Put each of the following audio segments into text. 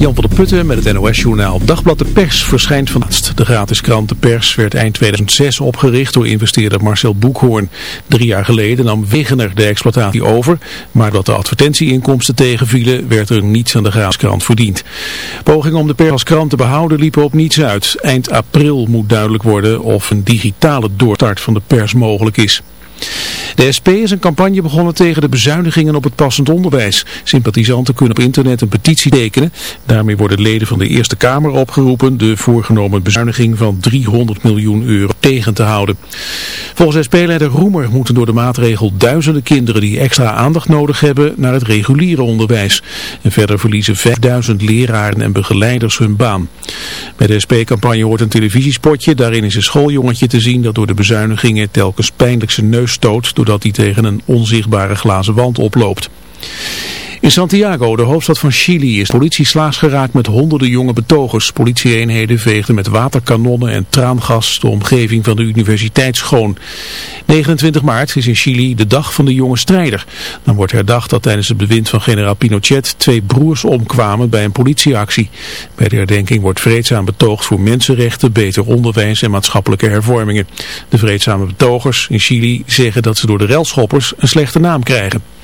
Jan van der Putten met het NOS-journaal. Dagblad De Pers verschijnt vanavond. De gratis krant De Pers werd eind 2006 opgericht door investeerder Marcel Boekhoorn. Drie jaar geleden nam Wegener de exploitatie over, maar dat de advertentieinkomsten tegenvielen, werd er niets aan de gratis krant verdiend. Pogingen om De Pers krant te behouden liepen op niets uit. Eind april moet duidelijk worden of een digitale doorstart van De Pers mogelijk is. De SP is een campagne begonnen tegen de bezuinigingen op het passend onderwijs. Sympathisanten kunnen op internet een petitie tekenen. Daarmee worden leden van de Eerste Kamer opgeroepen de voorgenomen bezuiniging van 300 miljoen euro tegen te houden. Volgens SP-leider Roemer moeten door de maatregel duizenden kinderen die extra aandacht nodig hebben naar het reguliere onderwijs. En verder verliezen 5000 leraren en begeleiders hun baan. Bij de SP-campagne hoort een televisiespotje. Daarin is een schooljongetje te zien dat door de bezuinigingen telkens pijnlijk zijn neus stoot doordat hij tegen een onzichtbare glazen wand oploopt. In Santiago, de hoofdstad van Chili, is politie slaags geraakt met honderden jonge betogers. Politieeenheden veegden met waterkanonnen en traangas de omgeving van de universiteit schoon. 29 maart is in Chili de dag van de jonge strijder. Dan wordt herdacht dat tijdens het bewind van generaal Pinochet twee broers omkwamen bij een politieactie. Bij de herdenking wordt vreedzaam betoogd voor mensenrechten, beter onderwijs en maatschappelijke hervormingen. De vreedzame betogers in Chili zeggen dat ze door de relschoppers een slechte naam krijgen.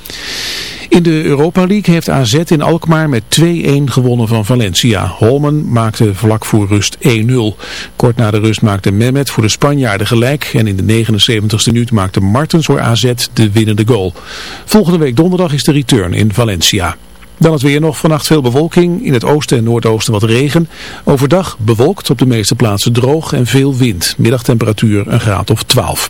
In de Europa League heeft AZ in Alkmaar met 2-1 gewonnen van Valencia. Holmen maakte vlak voor rust 1-0. Kort na de rust maakte Mehmet voor de Spanjaarden gelijk. En in de 79ste minuut maakte Martens voor AZ de winnende goal. Volgende week donderdag is de return in Valencia. Dan het weer nog vannacht veel bewolking. In het oosten en noordoosten wat regen. Overdag bewolkt op de meeste plaatsen droog en veel wind. Middagtemperatuur een graad of 12.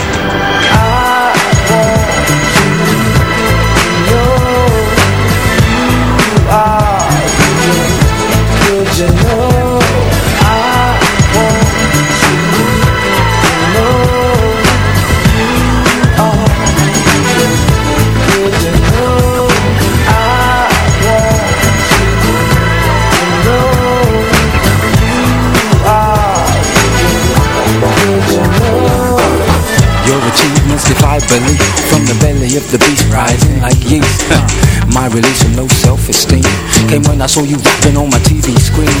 I saw you rapping on my TV screen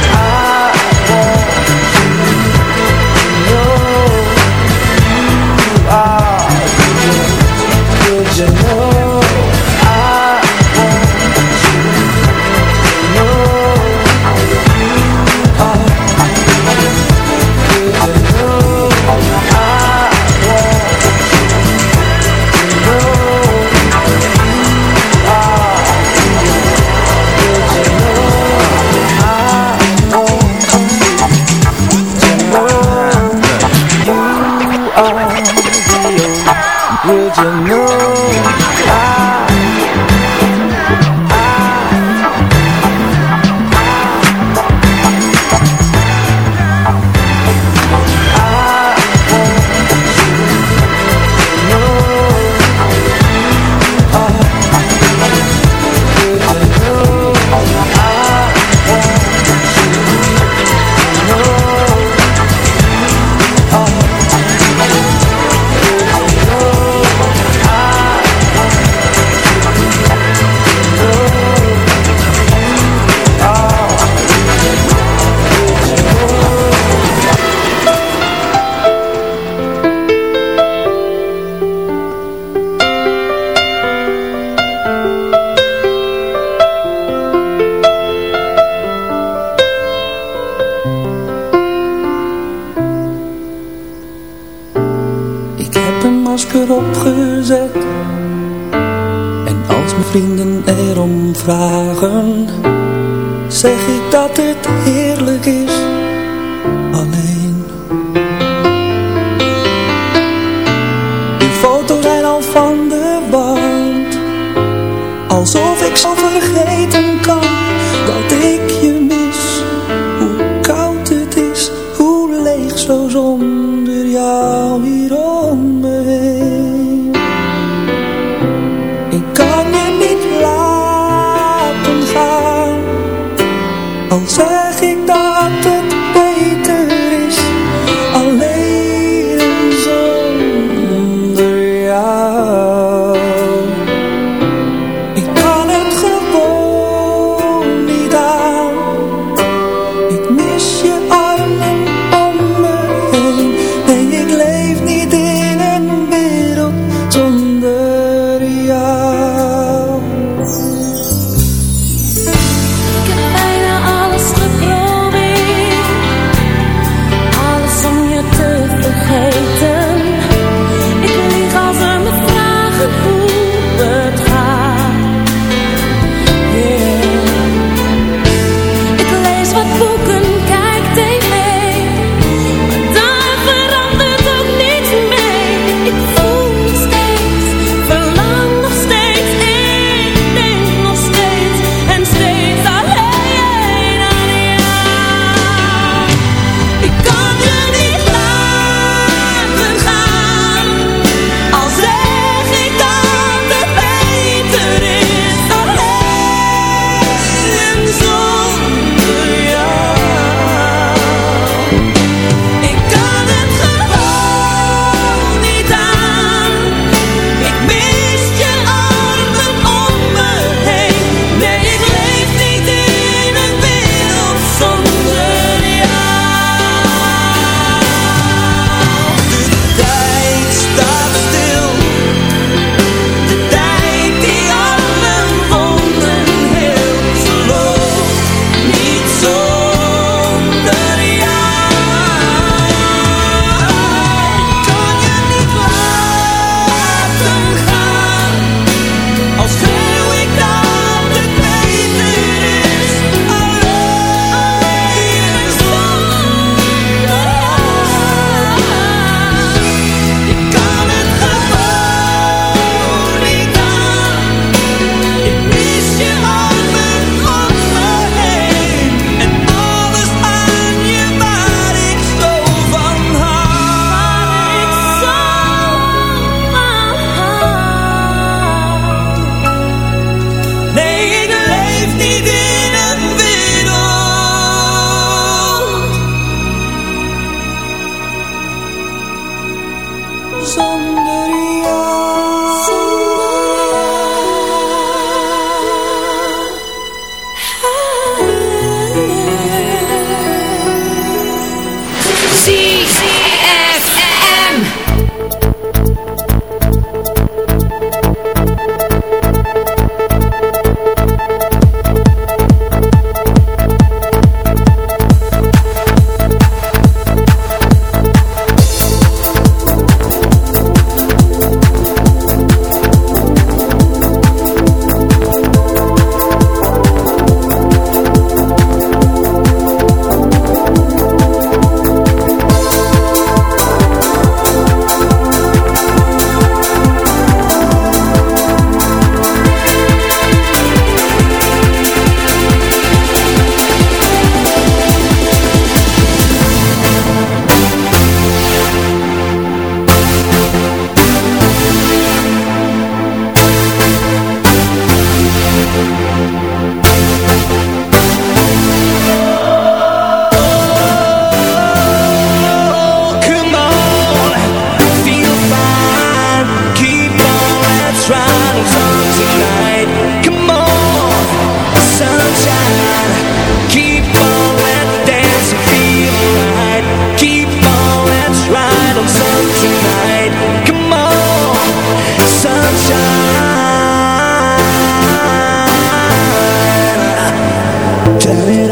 you know.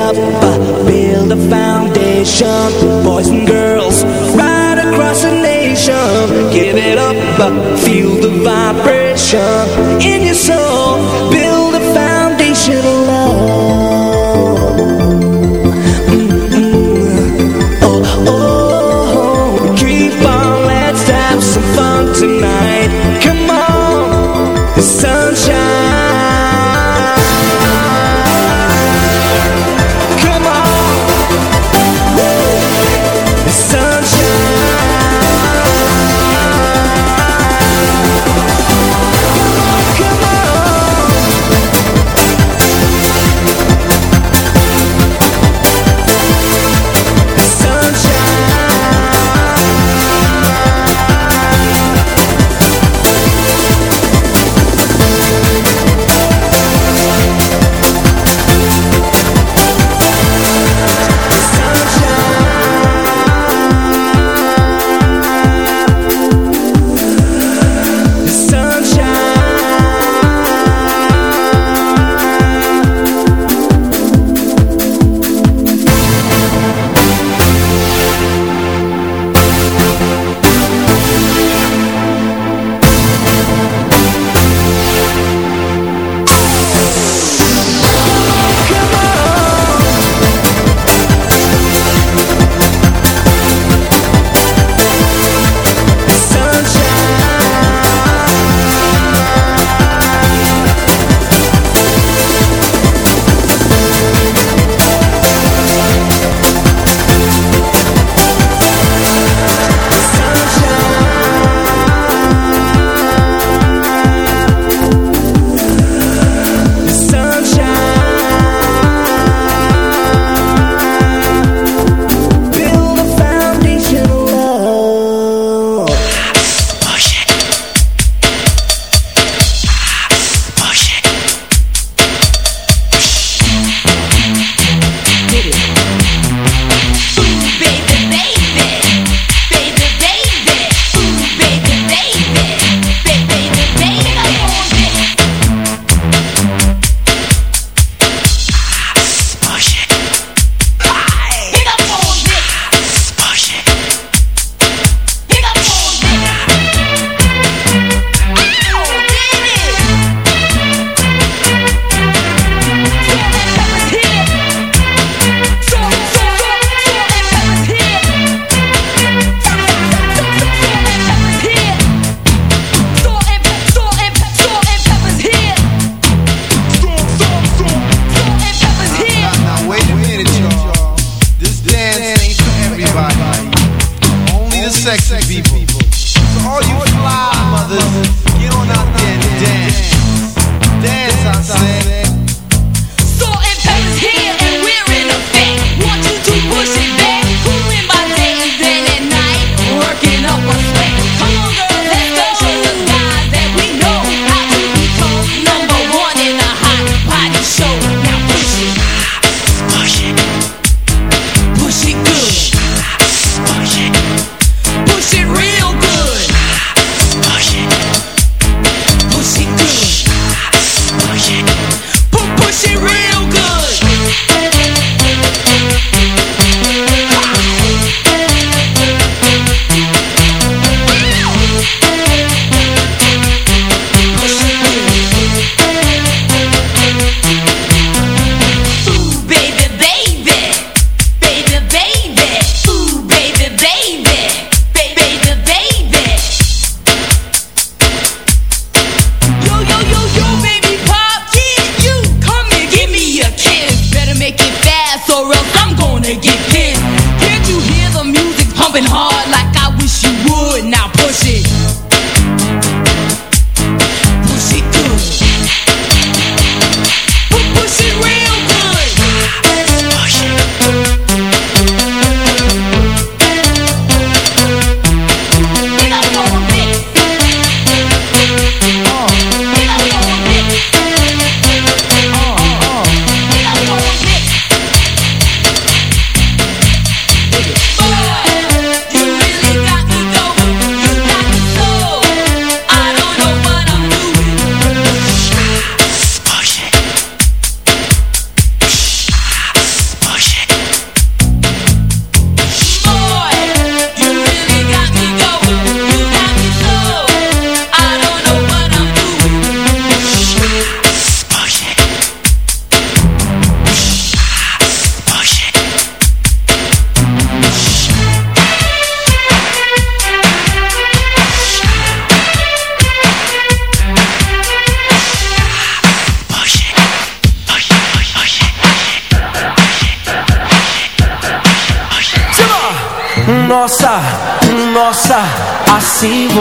up, build a foundation. Boys and girls, right across the nation, give it up, feel